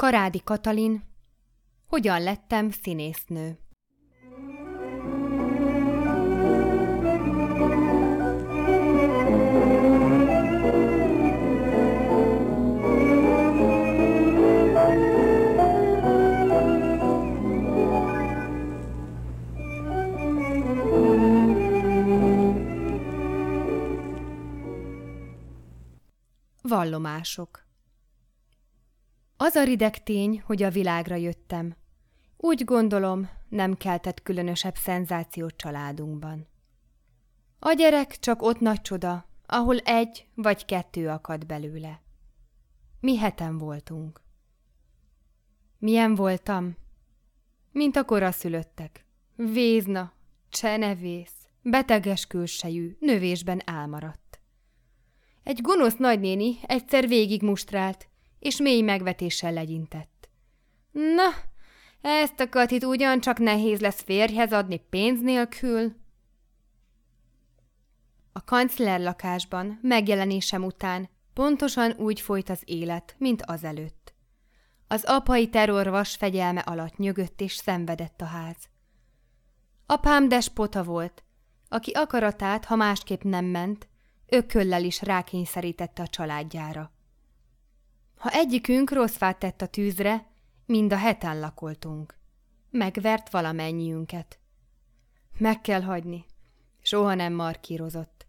Karádi Katalin, hogyan lettem színésznő. Vallomások Az a rideg tény, hogy a világra jöttem. Úgy gondolom, nem keltett különösebb szenzációt családunkban. A gyerek csak ott nagy csoda, ahol egy vagy kettő akad belőle. Mi heten voltunk. Milyen voltam? Mint a koraszülöttek. Vézna, csenevész, beteges külsejű, növésben álmaradt. Egy gonosz nagynéni egyszer végig mustrált, és mély megvetéssel legyintett. Na, ezt a katit ugyancsak nehéz lesz férjhez adni pénz nélkül. A kancler lakásban megjelenésem után pontosan úgy folyt az élet, mint azelőtt. Az apai terrorvas fegyelme alatt nyögött és szenvedett a ház. Apám despota volt, aki akaratát, ha másképp nem ment, ököllel is rákényszerítette a családjára. Ha egyikünk rossz fát tett a tűzre, mind a heten lakoltunk. Megvert valamennyiünket. Meg kell hagyni. Soha nem markírozott.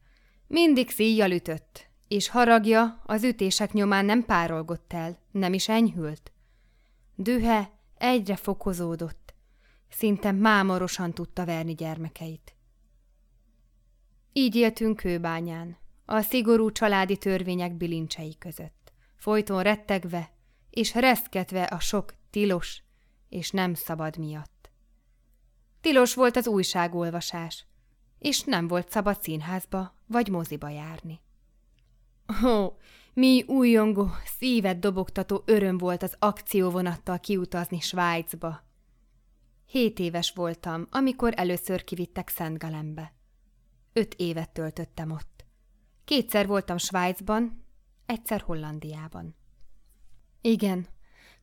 Mindig szíjjal ütött, és haragja az ütések nyomán nem párolgott el, nem is enyhült. Dühe egyre fokozódott. Szinte mámorosan tudta verni gyermekeit. Így éltünk kőbányán a szigorú családi törvények bilincsei között, folyton rettegve és reszketve a sok tilos és nem szabad miatt. Tilos volt az újságolvasás, és nem volt szabad színházba vagy moziba járni. Ó, mi újongó, szívet dobogtató öröm volt az akcióvonattal kiutazni Svájcba. Hét éves voltam, amikor először kivittek Szent Galembe. Öt évet töltöttem ott. Kétszer voltam Svájcban, egyszer Hollandiában. Igen,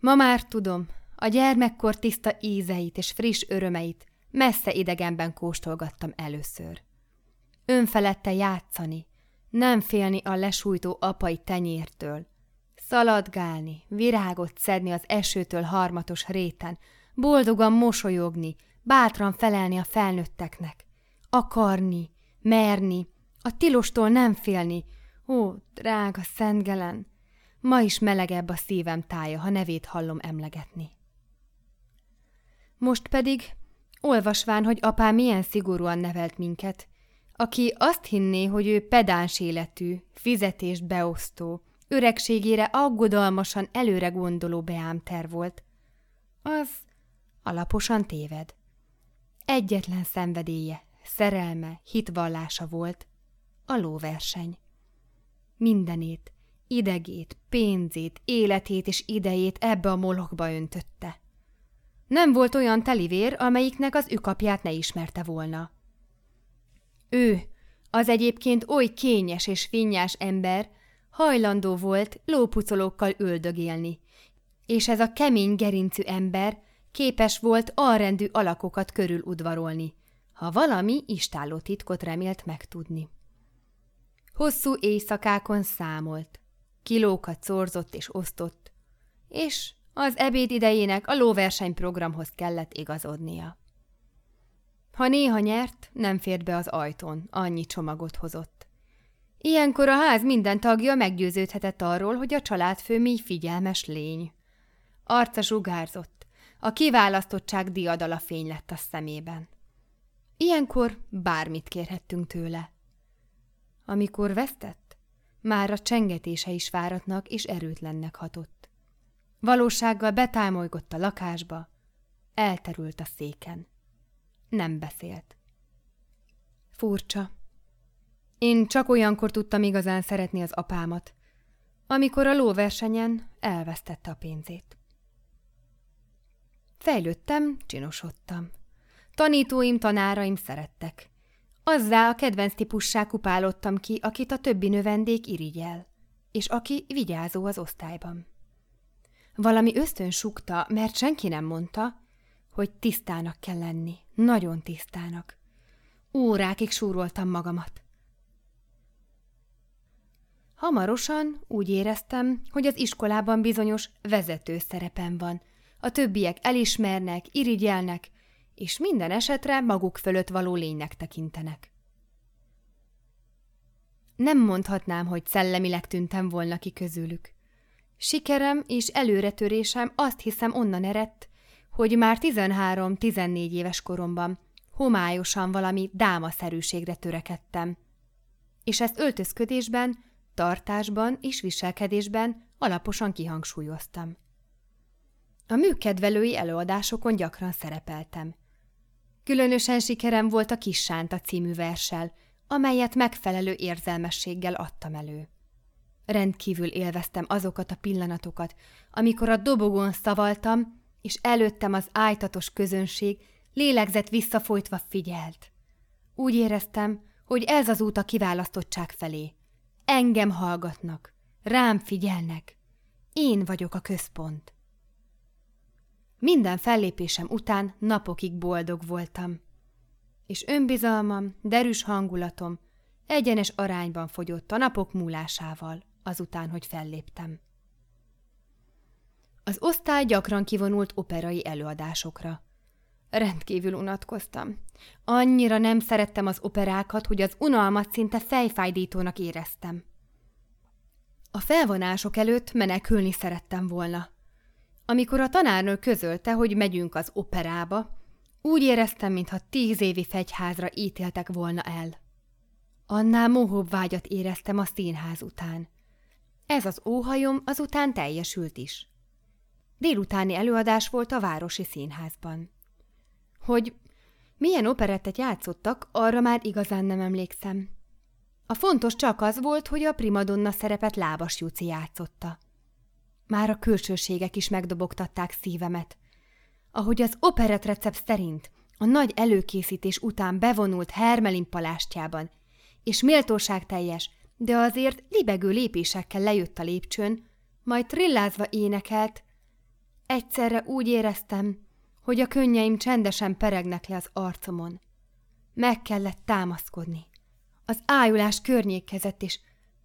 ma már tudom, a gyermekkor tiszta ízeit és friss örömeit messze idegenben kóstolgattam először. Önfelette játszani, nem félni a lesújtó apai tenyértől, szaladgálni, virágot szedni az esőtől harmatos réten, boldogan mosolyogni, bátran felelni a felnőtteknek, akarni, merni, a tilostól nem félni. Ó, drága Szentgelen, ma is melegebb a szívem tája, ha nevét hallom emlegetni. Most pedig, olvasván, hogy apám milyen szigorúan nevelt minket, aki azt hinné, hogy ő pedáns életű, fizetést beosztó, öregségére aggodalmasan előre gondoló beámter volt, az alaposan téved. Egyetlen szenvedélye, szerelme, hitvallása volt, a lóverseny. Mindenét, idegét, pénzét, életét és idejét ebbe a molokba öntötte. Nem volt olyan telivér, amelyiknek az ükapját ne ismerte volna. Ő, az egyébként oly kényes és finnyás ember, hajlandó volt lópucolókkal öldögélni, és ez a kemény gerincű ember képes volt alrendű alakokat körül udvarolni, ha valami istálló titkot remélt megtudni. Hosszú éjszakákon számolt, kilókat szorzott és osztott, és az ebéd idejének a lóversenyprogramhoz kellett igazodnia. Ha néha nyert, nem fért be az ajtón, annyi csomagot hozott. Ilyenkor a ház minden tagja meggyőződhetett arról, hogy a családfő mi figyelmes lény. Arca sugárzott, a kiválasztottság diadala fény lett a szemében. Ilyenkor bármit kérhettünk tőle. Amikor vesztett, már a csengetése is fáradtnak és erőtlennek hatott. Valósággal betámolygott a lakásba, elterült a széken. Nem beszélt. Furcsa. Én csak olyankor tudtam igazán szeretni az apámat, amikor a lóversenyen elvesztette a pénzét. Fejlődtem, csinosodtam. Tanítóim, tanáraim szerettek. Azzá a kedvenc típussá kupálottam ki, akit a többi növendék irigyel, és aki vigyázó az osztályban. Valami ösztön sukta, mert senki nem mondta, hogy tisztának kell lenni, nagyon tisztának. Órákig súroltam magamat. Hamarosan úgy éreztem, hogy az iskolában bizonyos vezető szerepem van. A többiek elismernek, irigyelnek, és minden esetre maguk fölött való lénynek tekintenek. Nem mondhatnám, hogy szellemileg tűntem volna ki közülük. Sikerem és előretörésem azt hiszem onnan eredt, hogy már 13-14 éves koromban homályosan valami dámaszerűségre törekedtem. És ezt öltözködésben, tartásban és viselkedésben alaposan kihangsúlyoztam. A műkedvelői előadásokon gyakran szerepeltem. Különösen sikerem volt a Kis Sánta című versel, amelyet megfelelő érzelmességgel adtam elő. Rendkívül élveztem azokat a pillanatokat, amikor a dobogón szavaltam, és előttem az ájtatos közönség lélegzett visszafolytva figyelt. Úgy éreztem, hogy ez az út a kiválasztottság felé. Engem hallgatnak, rám figyelnek. Én vagyok a központ. Minden fellépésem után napokig boldog voltam. És önbizalmam, derűs hangulatom egyenes arányban fogyott a napok múlásával, azután, hogy felléptem. Az osztály gyakran kivonult operai előadásokra. Rendkívül unatkoztam. Annyira nem szerettem az operákat, hogy az unalmat szinte fejfájdítónak éreztem. A felvonások előtt menekülni szerettem volna. Amikor a tanárnő közölte, hogy megyünk az operába, úgy éreztem, mintha tíz évi fegyházra ítéltek volna el. Annál mohóbb vágyat éreztem a színház után. Ez az óhajom azután teljesült is. Délutáni előadás volt a Városi Színházban. Hogy milyen operettet játszottak, arra már igazán nem emlékszem. A fontos csak az volt, hogy a primadonna szerepet Lábas Júci játszotta. Már a külsőségek is megdobogtatták szívemet. Ahogy az operett recept szerint a nagy előkészítés után bevonult Hermelin palástjában, és méltóságteljes, de azért libegő lépésekkel lejött a lépcsőn, majd trillázva énekelt, egyszerre úgy éreztem, hogy a könnyeim csendesen peregnek le az arcomon. Meg kellett támaszkodni. Az ájulás környékezett, és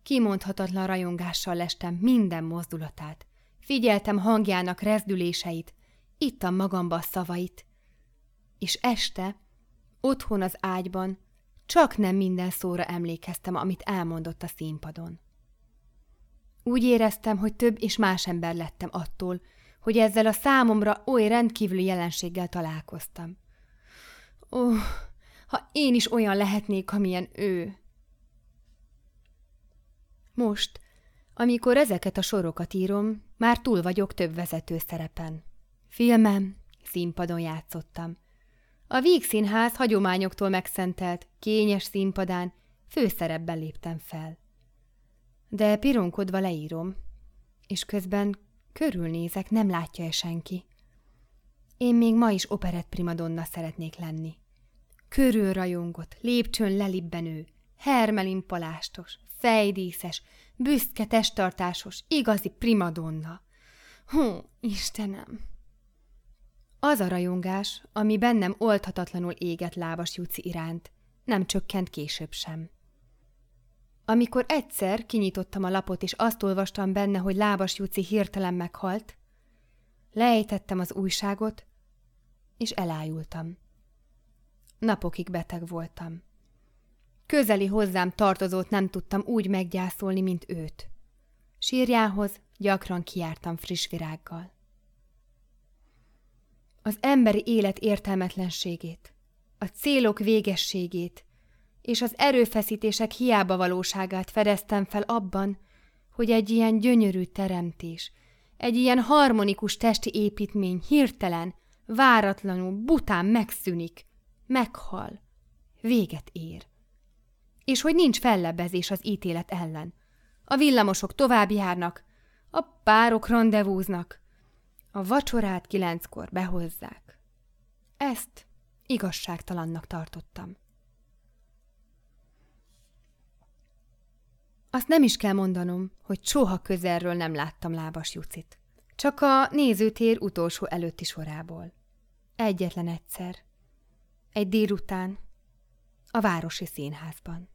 kimondhatatlan rajongással lestem minden mozdulatát. Figyeltem hangjának rezdüléseit, ittam magamba a szavait. És este, otthon az ágyban, csak nem minden szóra emlékeztem, amit elmondott a színpadon. Úgy éreztem, hogy több és más ember lettem attól, hogy ezzel a számomra oly rendkívüli jelenséggel találkoztam. Ó, oh, ha én is olyan lehetnék, amilyen ő. Most, amikor ezeket a sorokat írom, már túl vagyok több vezető szerepen. Filmem, színpadon játszottam. A Víg Színház hagyományoktól megszentelt, kényes színpadán főszerepben léptem fel. De pironkodva leírom, és közben körülnézek, nem látja-e senki. Én még ma is operett primadonna szeretnék lenni. Körülrajongott, lépcsőn lelibbenő, hermelin palástos, fejdíszes, büszke testtartásos, igazi primadonna. Hú, Istenem! Az a rajongás, ami bennem oldhatatlanul égett lábas Juci iránt, nem csökkent később sem. Amikor egyszer kinyitottam a lapot, és azt olvastam benne, hogy lábas Juci hirtelen meghalt, lejtettem az újságot, és elájultam. Napokig beteg voltam. Közeli hozzám tartozót nem tudtam úgy meggyászolni, mint őt. Sírjához gyakran kiártam friss virággal. Az emberi élet értelmetlenségét, a célok végességét és az erőfeszítések hiába valóságát fedeztem fel abban, hogy egy ilyen gyönyörű teremtés, egy ilyen harmonikus testi építmény hirtelen, váratlanul, bután megszűnik, meghal, véget ér és hogy nincs fellebbezés az ítélet ellen. A villamosok tovább járnak, a párok rendezvúznak, a vacsorát kilenckor behozzák. Ezt igazságtalannak tartottam. Azt nem is kell mondanom, hogy soha közelről nem láttam lábas Jucit. Csak a nézőtér utolsó előtti sorából. Egyetlen egyszer. Egy délután. A városi színházban.